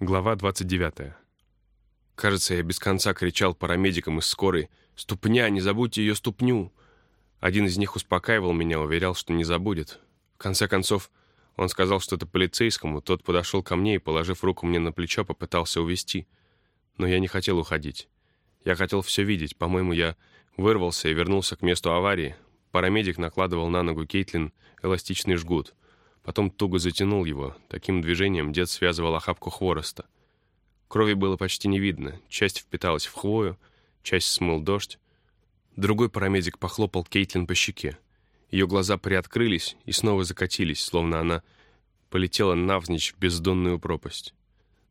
Глава 29. Кажется, я без конца кричал парамедикам из скорой «Ступня, не забудьте ее ступню!». Один из них успокаивал меня, уверял, что не забудет. В конце концов, он сказал что-то полицейскому, тот подошел ко мне и, положив руку мне на плечо, попытался увести. Но я не хотел уходить. Я хотел все видеть. По-моему, я вырвался и вернулся к месту аварии. Парамедик накладывал на ногу Кейтлин эластичный жгут. Потом туго затянул его. Таким движением дед связывал охапку хвороста. Крови было почти не видно. Часть впиталась в хвою, часть смыл дождь. Другой парамедик похлопал Кейтлин по щеке. Ее глаза приоткрылись и снова закатились, словно она полетела навзничь в бездонную пропасть.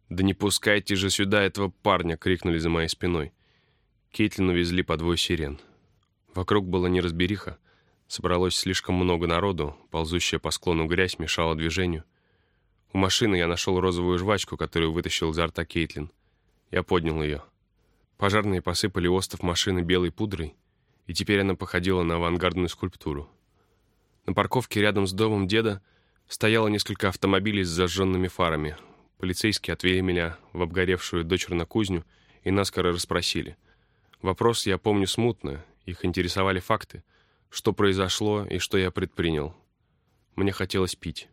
«Да не пускайте же сюда этого парня!» — крикнули за моей спиной. Кейтлин увезли по двое сирен. Вокруг была неразбериха. Собралось слишком много народу, ползущая по склону грязь мешала движению. У машины я нашел розовую жвачку, которую вытащил изо рта Кейтлин. Я поднял ее. Пожарные посыпали остов машины белой пудрой, и теперь она походила на авангардную скульптуру. На парковке рядом с домом деда стояло несколько автомобилей с зажженными фарами. Полицейские отвели меня в обгоревшую дочерную кузню и наскоро расспросили. Вопрос я помню смутно, их интересовали факты — что произошло и что я предпринял. Мне хотелось пить.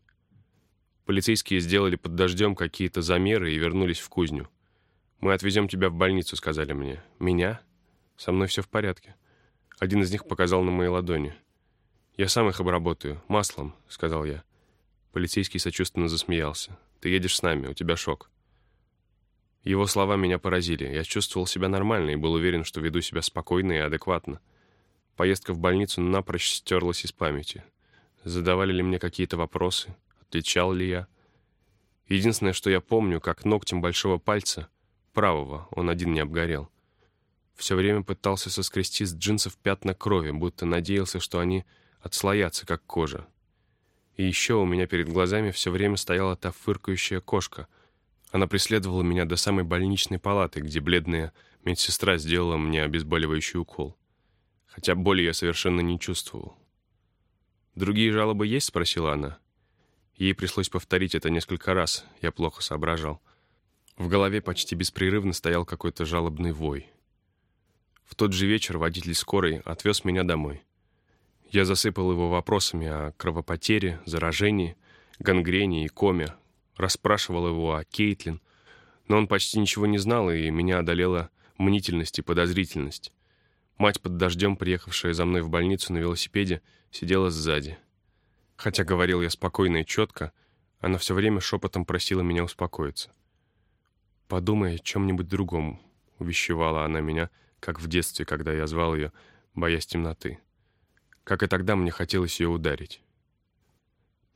Полицейские сделали под дождем какие-то замеры и вернулись в кузню. «Мы отвезем тебя в больницу», — сказали мне. «Меня? Со мной все в порядке». Один из них показал на моей ладони. «Я сам их обработаю. Маслом», — сказал я. Полицейский сочувственно засмеялся. «Ты едешь с нами, у тебя шок». Его слова меня поразили. Я чувствовал себя нормально и был уверен, что веду себя спокойно и адекватно. Поездка в больницу напрочь стерлась из памяти. Задавали ли мне какие-то вопросы? Отвечал ли я? Единственное, что я помню, как ногтем большого пальца, правого, он один не обгорел, все время пытался соскрести с джинсов пятна крови, будто надеялся, что они отслоятся, как кожа. И еще у меня перед глазами все время стояла та фыркающая кошка. Она преследовала меня до самой больничной палаты, где бледная медсестра сделала мне обезболивающий укол хотя боли я совершенно не чувствовал. «Другие жалобы есть?» — спросила она. Ей пришлось повторить это несколько раз, я плохо соображал. В голове почти беспрерывно стоял какой-то жалобный вой. В тот же вечер водитель скорой отвез меня домой. Я засыпал его вопросами о кровопотере, заражении, гангрене и коме, расспрашивал его о Кейтлин, но он почти ничего не знал, и меня одолела мнительность и подозрительность. Мать под дождем, приехавшая за мной в больницу на велосипеде, сидела сзади. Хотя говорил я спокойно и четко, она все время шепотом просила меня успокоиться. «Подумай о чем-нибудь другом», — увещевала она меня, как в детстве, когда я звал ее, боясь темноты. Как и тогда мне хотелось ее ударить.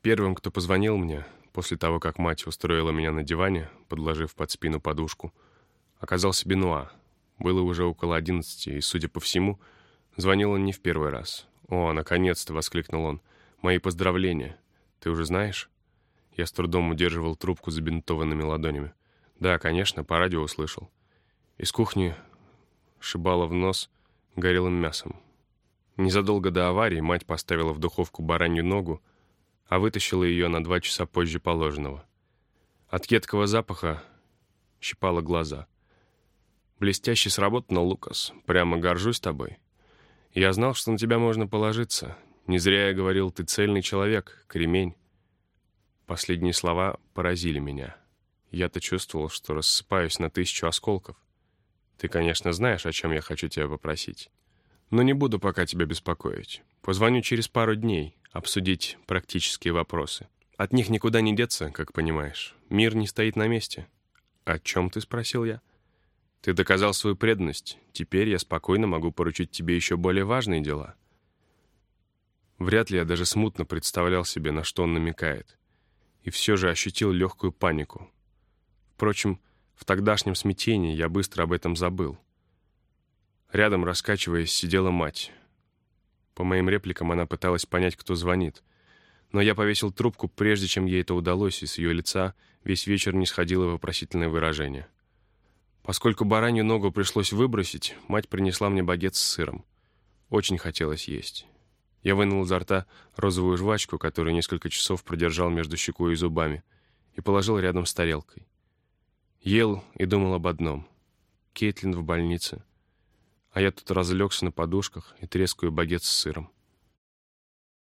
Первым, кто позвонил мне, после того, как мать устроила меня на диване, подложив под спину подушку, оказался Бенуа, было уже около одиннадцати, и, судя по всему, звонил он не в первый раз. «О, наконец-то!» — воскликнул он. «Мои поздравления! Ты уже знаешь?» Я с трудом удерживал трубку забинтованными ладонями. «Да, конечно, по радио услышал». Из кухни шибало в нос горелым мясом. Незадолго до аварии мать поставила в духовку баранью ногу, а вытащила ее на два часа позже положенного. От едкого запаха щипало глаза — Блестяще сработано, Лукас. Прямо горжусь тобой. Я знал, что на тебя можно положиться. Не зря я говорил, ты цельный человек, кремень. Последние слова поразили меня. Я-то чувствовал, что рассыпаюсь на тысячу осколков. Ты, конечно, знаешь, о чем я хочу тебя попросить. Но не буду пока тебя беспокоить. Позвоню через пару дней, обсудить практические вопросы. От них никуда не деться, как понимаешь. Мир не стоит на месте. «О чем ты?» — спросил я. Ты доказал свою преданность. Теперь я спокойно могу поручить тебе еще более важные дела. Вряд ли я даже смутно представлял себе, на что он намекает. И все же ощутил легкую панику. Впрочем, в тогдашнем смятении я быстро об этом забыл. Рядом, раскачиваясь, сидела мать. По моим репликам она пыталась понять, кто звонит. Но я повесил трубку, прежде чем ей это удалось, и с ее лица весь вечер не сходило вопросительное выражение. Поскольку баранью ногу пришлось выбросить, мать принесла мне багет с сыром. Очень хотелось есть. Я вынул изо рта розовую жвачку, которую несколько часов продержал между щекой и зубами, и положил рядом с тарелкой. Ел и думал об одном. Кейтлин в больнице. А я тут разлегся на подушках и трескаю багет с сыром.